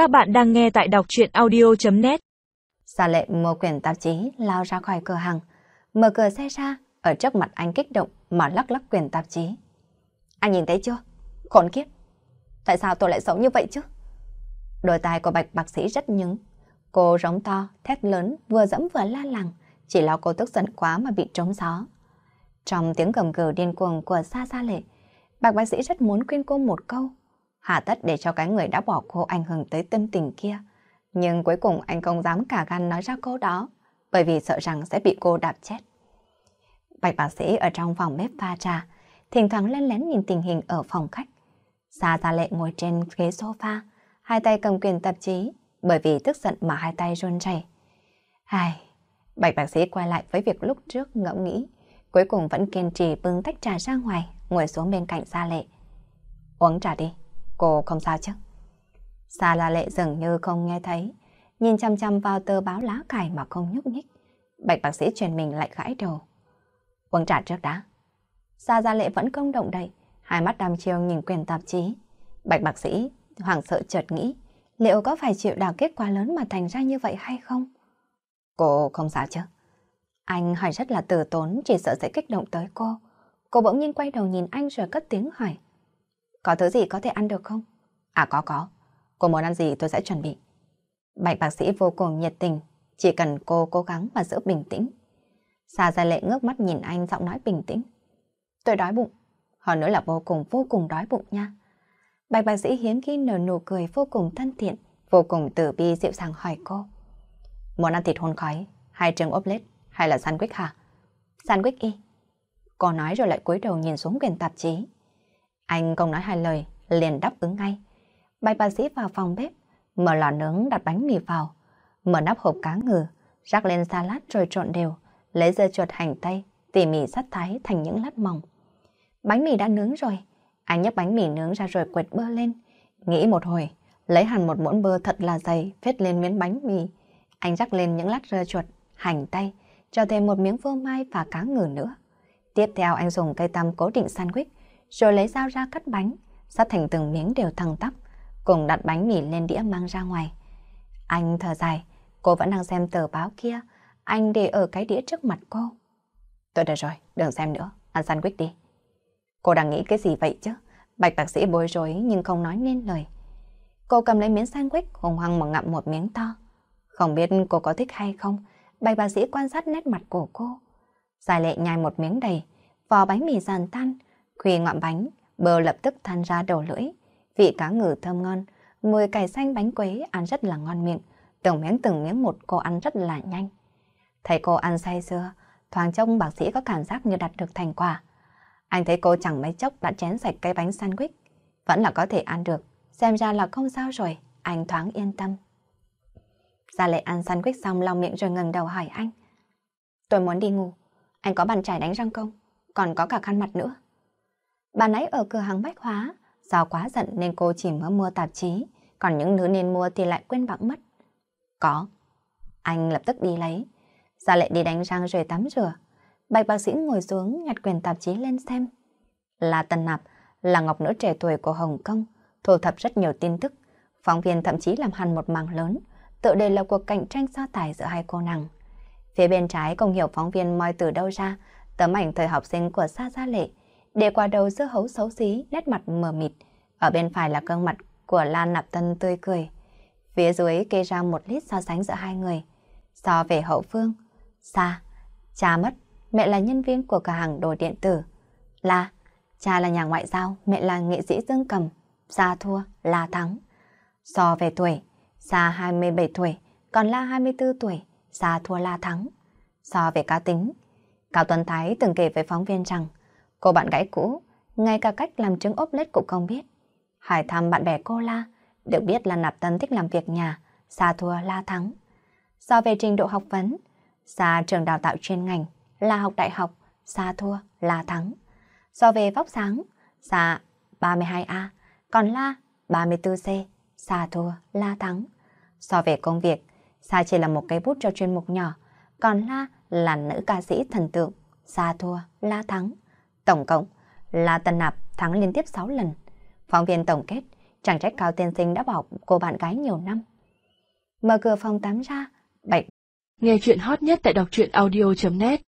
Các bạn đang nghe tại đọc truyện audio.net Gia lệ mua quyển tạp chí lao ra khỏi cửa hàng, mở cửa xe ra, ở trước mặt anh kích động mà lắc lắc quyển tạp chí. Anh nhìn thấy chưa? Khốn kiếp! Tại sao tôi lại sống như vậy chứ? Đôi tai của bạch bác sĩ rất nhứng. Cô rống to, thét lớn, vừa dẫm vừa la làng. Chỉ lo cô tức giận quá mà bị trống gió. Trong tiếng gầm gừ điên cuồng của Sa xa Lệ, bạch bác sĩ rất muốn khuyên cô một câu. Hạ tất để cho cái người đã bỏ cô ảnh hưởng tới tâm tình kia. Nhưng cuối cùng anh không dám cả gan nói ra câu đó, bởi vì sợ rằng sẽ bị cô đạp chết. Bạch bác sĩ ở trong phòng bếp pha trà, thỉnh thoảng lén lén nhìn tình hình ở phòng khách. Sa Gia Lệ ngồi trên ghế sofa, hai tay cầm quyền tạp chí, bởi vì tức giận mà hai tay run rẩy. Ai, Bạch bác sĩ quay lại với việc lúc trước ngẫm nghĩ, cuối cùng vẫn kiên trì bưng tách trà ra ngoài, ngồi xuống bên cạnh Gia Lệ. Uống trà đi, cô không sao chứ? Sa La Lệ dường như không nghe thấy, nhìn chăm chăm vào tờ báo lá cải mà không nhúc nhích. Bạch bác sĩ truyền mình lại gãi đầu. Uống trà trước đã. Sa Gia Lệ vẫn không động đậy, hai mắt đăm chiêu nhìn quyền tạp chí. Bạch bác sĩ hoảng sợ chợt nghĩ, liệu có phải chịu đào kết quả lớn mà thành ra như vậy hay không? Cô không sao chứ? Anh hỏi rất là từ tốn, chỉ sợ sẽ kích động tới cô. Cô bỗng nhiên quay đầu nhìn anh rồi cất tiếng hỏi. Có thứ gì có thể ăn được không? À có có. Cô muốn ăn gì tôi sẽ chuẩn bị. Bạch bác sĩ vô cùng nhiệt tình, chỉ cần cô cố gắng và giữ bình tĩnh. Sa Gia Lệ ngước mắt nhìn anh giọng nói bình tĩnh. Tôi đói bụng, hơn nữa là vô cùng vô cùng đói bụng nha. Bạch bác sĩ hiếm khi nở nụ cười vô cùng thân thiện, vô cùng từ bi dịu dàng hỏi cô. Muốn ăn thịt hôn khói, hay trứng ốp lết, hay là sandwich hả? Sandwich y. Cô nói rồi lại cúi đầu nhìn xuống quyển tạp chí. Anh không nói hai lời, liền đáp ứng ngay. Bạch bà sĩ vào phòng bếp, mở lò nướng đặt bánh mì vào, mở nắp hộp cá ngừ, rắc lên salad rồi trộn đều, lấy dưa chuột hành tây, tỉ mỉ sắt thái thành những lát mỏng. Bánh mì đã nướng rồi, anh nhấc bánh mì nướng ra rồi quệt bơ lên, nghĩ một hồi, lấy hẳn một muỗng bơ thật là dày, phết lên miếng bánh mì. Anh rắc lên những lát dưa chuột, hành tây, cho thêm một miếng phô mai và cá ngừ nữa. Tiếp theo anh dùng cây tăm cố định sandwich, rồi lấy dao ra cắt bánh, sắt thành từng miếng đều thẳng tắp, cùng đặt bánh mì lên đĩa mang ra ngoài. Anh thở dài, cô vẫn đang xem tờ báo kia, anh để ở cái đĩa trước mặt cô. Tôi được rồi, đừng xem nữa, ăn sandwich đi. Cô đang nghĩ cái gì vậy chứ? Bạch bác sĩ bối rối nhưng không nói nên lời. Cô cầm lấy miếng sandwich hùng hăng mà ngậm một miếng to. Không biết cô có thích hay không, bạch bác sĩ quan sát nét mặt của cô. Giải lệ nhai một miếng đầy, vò bánh mì giàn tan, khi ngọn bánh, bơ lập tức than ra đầu lưỡi. Vị cá ngừ thơm ngon, mùi cải xanh bánh quế ăn rất là ngon miệng. Từng miếng từng miếng một cô ăn rất là nhanh. Thấy cô ăn say sưa, thoáng trông bác sĩ có cảm giác như đạt được thành quả. Anh thấy cô chẳng mấy chốc đã chén sạch cái bánh sandwich. Vẫn là có thể ăn được, xem ra là không sao rồi, anh thoáng yên tâm. Gia lệ ăn sandwich xong lau miệng rồi ngừng đầu hỏi anh. Tôi muốn đi ngủ, anh có bàn chải đánh răng không? Còn có cả khăn mặt nữa. Bạn ấy ở cửa hàng bách hóa, do quá giận nên cô chỉ mới mua tạp chí, còn những thứ nên mua thì lại quên bẵng mất. Có. Anh lập tức đi lấy. Gia lệ đi đánh răng rồi tắm rửa. Bạch bác sĩ ngồi xuống nhặt quyền tạp chí lên xem. Là Tần Nạp, là ngọc nữ trẻ tuổi của Hồng Kông, thu thập rất nhiều tin tức. Phóng viên thậm chí làm hẳn một mảng lớn, tự đề là cuộc cạnh tranh so tài giữa hai cô nàng. Phía bên trái không hiểu phóng viên moi từ đâu ra, tấm ảnh thời học sinh của Sa Gia Lệ, để qua đầu dưa hấu xấu xí, nét mặt mờ mịt. Ở bên phải là gương mặt của Lan Nạp Tân tươi cười. Phía dưới kê ra một lít so sánh giữa hai người. So về hậu phương, Sa, cha mất, mẹ là nhân viên của cửa hàng đồ điện tử. La, cha là nhà ngoại giao, mẹ là nghệ sĩ dương cầm. Sa thua, La thắng. So về tuổi, Sa 27 tuổi, còn La 24 tuổi, Sa thua La thắng. So về cá tính, Cao Tuấn Thái từng kể với phóng viên rằng cô bạn gái cũ, ngay cả cách làm trứng ốp lết cũng không biết. Hỏi thăm bạn bè cô La, được biết là Nạp Tân thích làm việc nhà, xa thua La thắng. So về trình độ học vấn, xa trường đào tạo chuyên ngành, là học đại học, xa thua, La thắng. So về vóc sáng, xa 32A, còn La 34C, xa thua, La thắng. So về công việc, xa chỉ là một cái bút cho chuyên mục nhỏ, còn La là nữ ca sĩ thần tượng, xa thua, La thắng. Tổng cộng, là Tân Nạp thắng liên tiếp 6 lần. Phóng viên tổng kết, chàng trách Cao Tiên Sinh đã bỏ cô bạn gái nhiều năm. Mở cửa phòng tắm ra, Bạch Nghe chuyện hot nhất tại đọc truyện audio.net